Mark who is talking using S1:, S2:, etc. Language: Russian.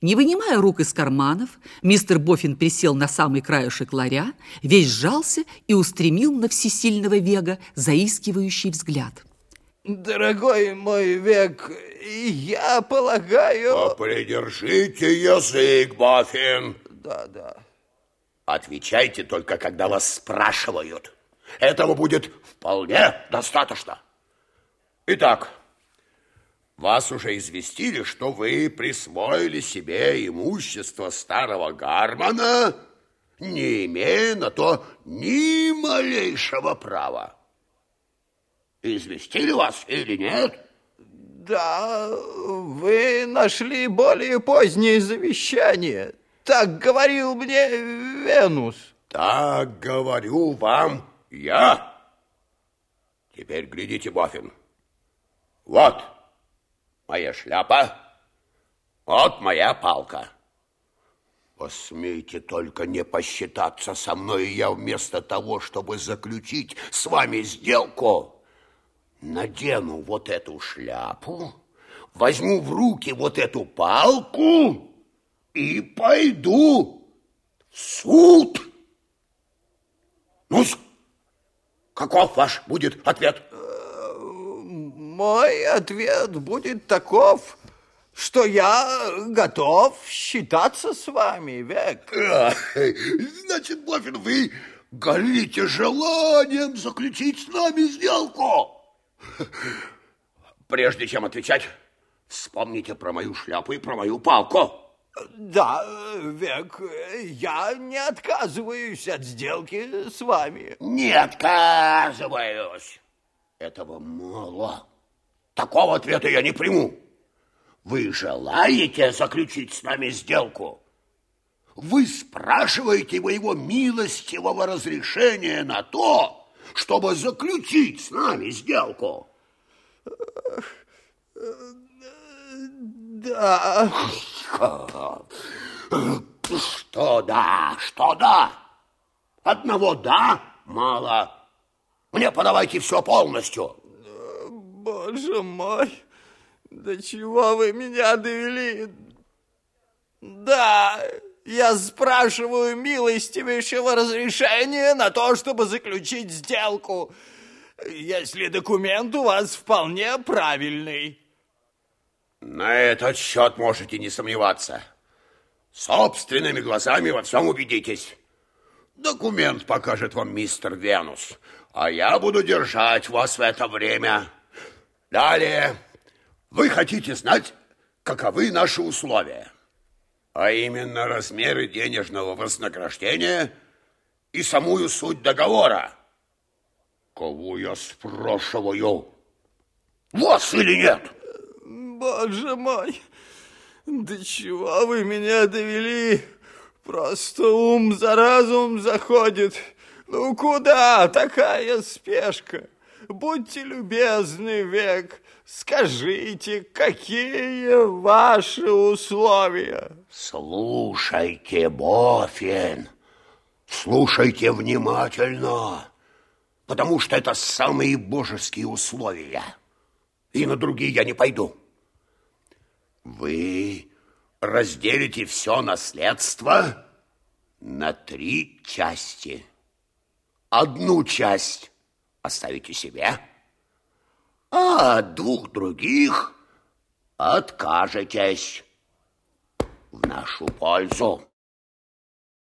S1: Не вынимая рук из карманов, мистер Боффин присел на самый краешек ларя, весь сжался и устремил на всесильного Вега заискивающий взгляд.
S2: Дорогой мой Век, я полагаю...
S3: Попридержите язык, Боффин.
S2: Да, да.
S3: Отвечайте только, когда вас спрашивают. Этого будет вполне достаточно. Итак, вас уже известили, что вы присвоили себе имущество старого Гармана, не имея на то ни малейшего права. Известили вас или нет?
S2: Да, вы нашли более позднее завещание. Так говорил мне Венус.
S3: Так говорю вам я. Теперь глядите, Боффин. Вот моя шляпа, вот моя палка. Посмейте только не посчитаться со мной, и я вместо того, чтобы заключить с вами сделку, надену вот эту шляпу, возьму в руки вот эту палку и пойду в суд. ну каков ваш будет ответ?
S2: Мой ответ будет таков, что я готов считаться с вами, Век.
S3: значит, Боффин, вы горите желанием заключить с нами сделку. Прежде чем отвечать, вспомните про мою шляпу и про мою палку.
S2: Да, Век, я не отказываюсь от сделки с вами.
S3: Не отказываюсь. Этого мало. Такого ответа я не приму. Вы желаете заключить с нами сделку? Вы спрашиваете моего милостивого разрешения на то, чтобы заключить с нами сделку?
S2: Да.
S3: Что да, что да? Одного да мало. Мне подавайте все полностью.
S2: Боже мой, до чего вы меня довели? Да, я спрашиваю милостивейшего разрешения на то, чтобы заключить сделку, если документ у вас вполне правильный.
S3: На этот счет можете не сомневаться. Собственными глазами во всем убедитесь. Документ покажет вам мистер Венус, а я буду держать вас в это время. Далее, вы хотите знать, каковы наши условия, а именно размеры денежного вознаграждения и самую суть договора. Кого я спрашиваю? Вас или нет?
S2: Боже мой, до чего вы меня довели? Просто ум за разум заходит. Ну куда такая спешка? Будьте любезны, Век, скажите, какие ваши условия?
S3: Слушайте, Бофин, слушайте внимательно, потому что это самые божеские условия, и на другие я не пойду. Вы разделите все наследство на три части. Одну часть оставите себе, а от двух других откажетесь в нашу пользу.